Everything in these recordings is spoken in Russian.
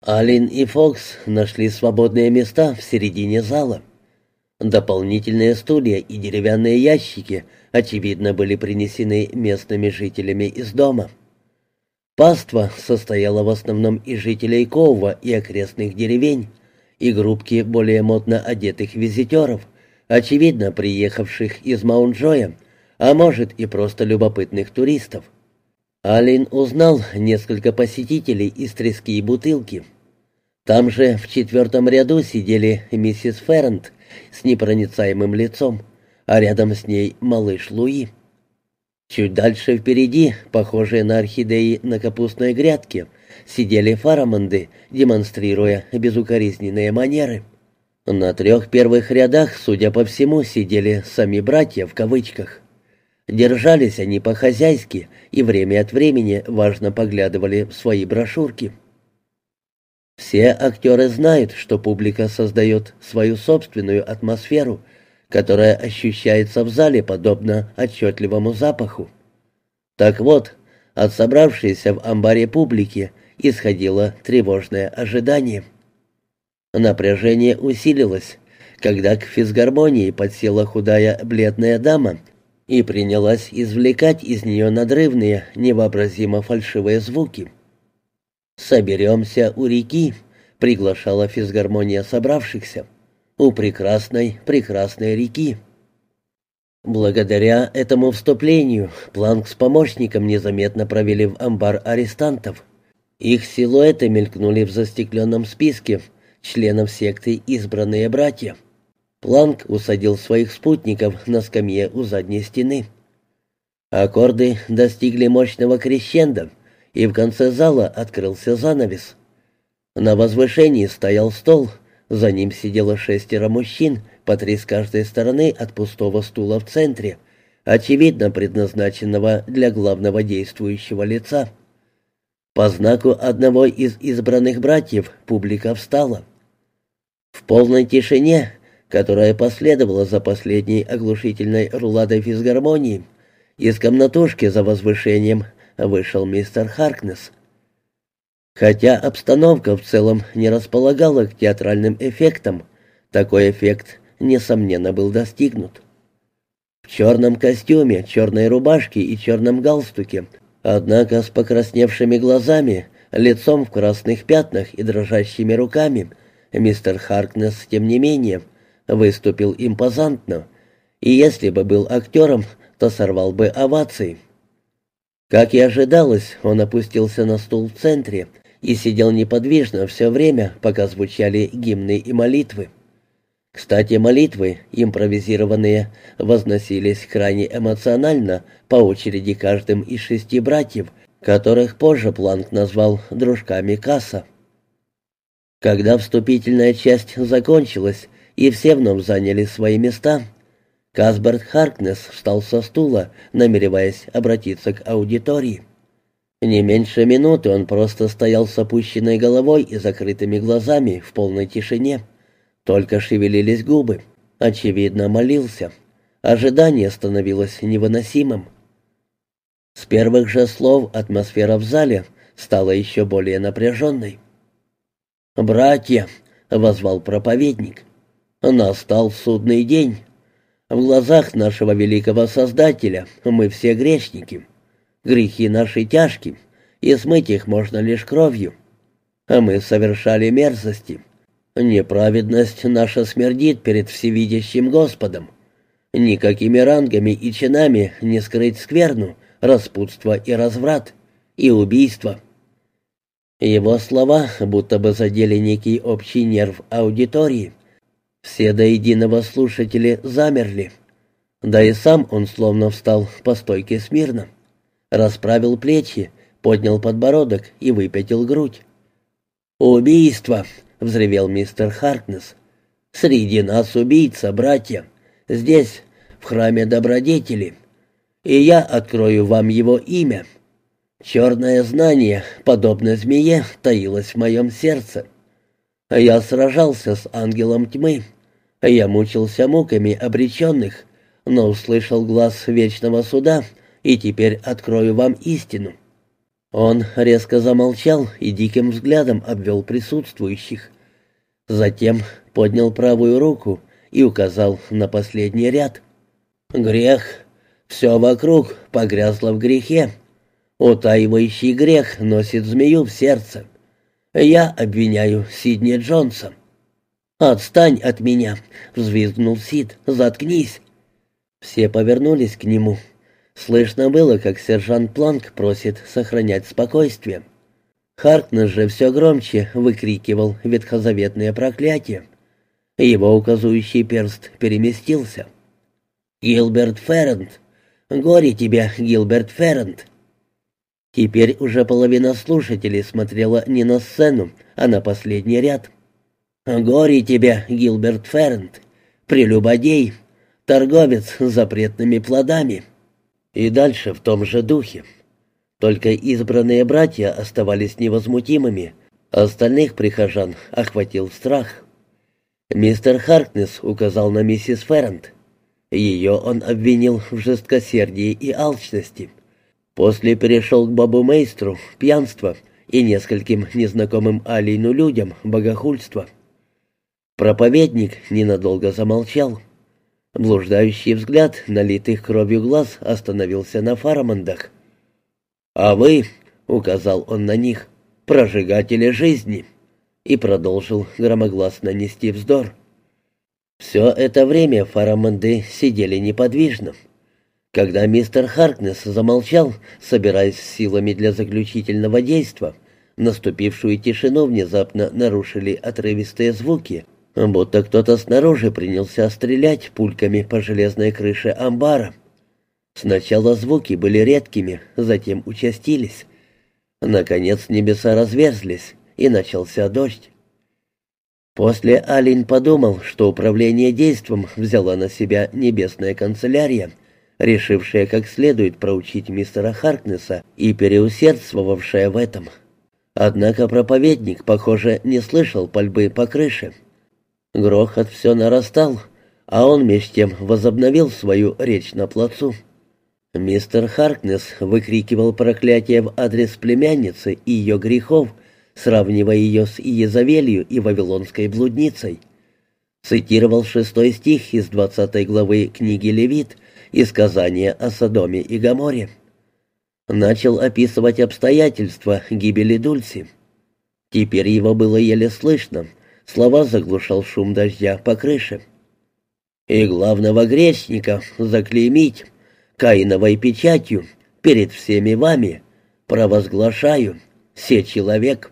Алин и Фокс нашли свободные места в середине зала. Дополнительные стулья и деревянные ящики, очевидно, были принесены местными жителями из дома. Паства состояла в основном из жителей Коува и окрестных деревень, и группки более модно одетых визитеров, очевидно, приехавших из Маунт-Джоя, а может и просто любопытных туристов. Алин узнал несколько посетителей из трески и бутылки. Там же в четвертом ряду сидели миссис Феррент с непроницаемым лицом, а рядом с ней малыш Луи. Чуть дальше впереди, похожие на орхидеи на капустной грядке, сидели фарамонды, демонстрируя безукоризненные манеры. На трех первых рядах, судя по всему, сидели «сами братья» в кавычках. Держались они по-хозяйски и время от времени важно поглядывали в свои брошюрки. Все актеры знают, что публика создает свою собственную атмосферу, которая ощущается в зале подобно отчетливому запаху. Так вот, от собравшейся в амбаре публики исходило тревожное ожидание. Напряжение усилилось, когда к физгармонии подсела худая бледная дама и принялась извлекать из нее надрывные, невообразимо фальшивые звуки. «Соберемся у реки», — приглашала физгармония собравшихся, «у прекрасной, прекрасной реки». Благодаря этому вступлению Планк с помощником незаметно провели в амбар арестантов. Их силуэты мелькнули в застекленном списке членов секты «Избранные братья». Планк усадил своих спутников на скамье у задней стены. Аккорды достигли мощного крещенда, и в конце зала открылся занавес. На возвышении стоял стол, за ним сидело шестеро мужчин, по три с каждой стороны от пустого стула в центре, очевидно предназначенного для главного действующего лица. По знаку одного из избранных братьев публика встала. В полной тишине которая последовала за последней оглушительной руладой физгармонии, из комнатушки за возвышением вышел мистер Харкнес. Хотя обстановка в целом не располагала к театральным эффектам, такой эффект, несомненно, был достигнут. В черном костюме, черной рубашке и черном галстуке, однако с покрасневшими глазами, лицом в красных пятнах и дрожащими руками, мистер Харкнес, тем не менее, — выступил импозантно, и если бы был актером, то сорвал бы овации. Как и ожидалось, он опустился на стул в центре и сидел неподвижно все время, пока звучали гимны и молитвы. Кстати, молитвы, импровизированные, возносились крайне эмоционально по очереди каждым из шести братьев, которых позже Планк назвал «дружками Касса». Когда вступительная часть закончилась, и все вновь заняли свои места. Касберт Харкнес встал со стула, намереваясь обратиться к аудитории. Не меньше минуты он просто стоял с опущенной головой и закрытыми глазами в полной тишине. Только шевелились губы. Очевидно, молился. Ожидание становилось невыносимым. С первых же слов атмосфера в зале стала еще более напряженной. «Братья!» — возвал проповедник. Настал судный день. В глазах нашего великого Создателя мы все грешники. Грехи наши тяжкие, и смыть их можно лишь кровью. А мы совершали мерзости. Неправедность наша смердит перед всевидящим Господом. Никакими рангами и чинами не скрыть скверну, распутство и разврат, и убийство. Его слова будто бы задели некий общий нерв аудитории. Все до единого слушатели замерли. Да и сам он словно встал по стойке смирно. Расправил плечи, поднял подбородок и выпятил грудь. «Убийство!» — взревел мистер Харкнес. «Среди нас убийца, братья. Здесь, в храме добродетели. И я открою вам его имя. Черное знание, подобно змее, таилось в моем сердце. Я сражался с ангелом тьмы, я мучился муками обреченных, но услышал глаз вечного суда, и теперь открою вам истину. Он резко замолчал и диким взглядом обвел присутствующих. Затем поднял правую руку и указал на последний ряд. «Грех. Все вокруг погрязло в грехе. Утаивающий грех носит змею в сердце. Я обвиняю Сидни Джонса». «Отстань от меня!» — взвизгнул Сид. «Заткнись!» Все повернулись к нему. Слышно было, как сержант Планк просит сохранять спокойствие. Харкнес же все громче выкрикивал ветхозаветные проклятия. Его указующий перст переместился. «Гилберт Феррент! Горе тебе, Гилберт Феррент!» Теперь уже половина слушателей смотрела не на сцену, а на последний ряд. «Горе тебе, Гилберт Феррент! Прелюбодей! Торговец запретными плодами!» И дальше в том же духе. Только избранные братья оставались невозмутимыми, остальных прихожан охватил страх. Мистер Харкнес указал на миссис Феррент. Ее он обвинил в жесткосердии и алчности. После перешел к бабу Мейстру, пьянство и нескольким незнакомым Алину людям богохульство. Проповедник ненадолго замолчал. Блуждающий взгляд, налитых кровью глаз, остановился на Фарамандах. «А вы», — указал он на них, — «прожигатели жизни», и продолжил громогласно нести вздор. Все это время Фараманды сидели неподвижно. Когда мистер Харкнес замолчал, собираясь силами для заключительного действа, наступившую тишину внезапно нарушили отрывистые звуки — будто кто-то снаружи принялся стрелять пульками по железной крыше амбара. Сначала звуки были редкими, затем участились. Наконец небеса разверзлись, и начался дождь. После Алин подумал, что управление действом взяла на себя небесная канцелярия, решившая как следует проучить мистера Харкнесса и переусердствовавшая в этом. Однако проповедник, похоже, не слышал пальбы по крыше. Грохот все нарастал, а он меж тем возобновил свою речь на плацу. Мистер Харкнес выкрикивал проклятие в адрес племянницы и ее грехов, сравнивая ее с Иезавелью и Вавилонской блудницей. Цитировал шестой стих из двадцатой главы книги Левит и сказание о Содоме и Гоморе. Начал описывать обстоятельства гибели Дульси. Теперь его было еле слышно, Слова заглушал шум дождя по крыше. «И главного грешника заклеймить Каиновой печатью перед всеми вами провозглашаю, все человек».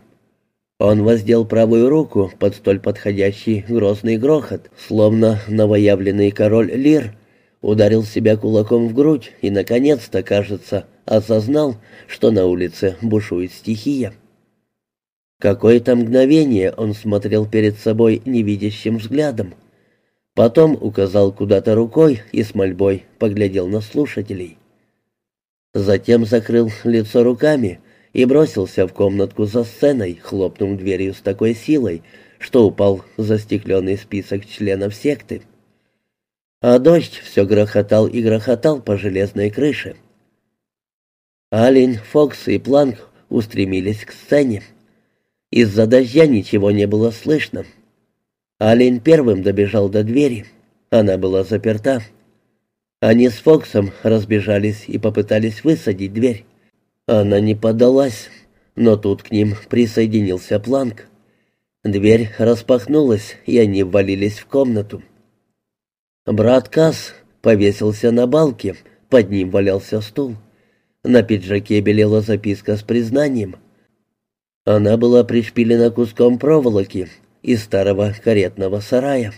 Он воздел правую руку под столь подходящий грозный грохот, словно новоявленный король Лир ударил себя кулаком в грудь и, наконец-то, кажется, осознал, что на улице бушует стихия. Какое-то мгновение он смотрел перед собой невидящим взглядом. Потом указал куда-то рукой и с мольбой поглядел на слушателей. Затем закрыл лицо руками и бросился в комнатку за сценой, хлопнув дверью с такой силой, что упал застекленный список членов секты. А дождь все грохотал и грохотал по железной крыше. Алин, Фокс и Планк устремились к сцене. Из-за дождя ничего не было слышно. Алин первым добежал до двери. Она была заперта. Они с Фоксом разбежались и попытались высадить дверь. Она не подалась, но тут к ним присоединился Планк. Дверь распахнулась, и они ввалились в комнату. Брат Касс повесился на балке, под ним валялся стул. На пиджаке белела записка с признанием — она была пришпилена куском проволоки из старого каретного сарая.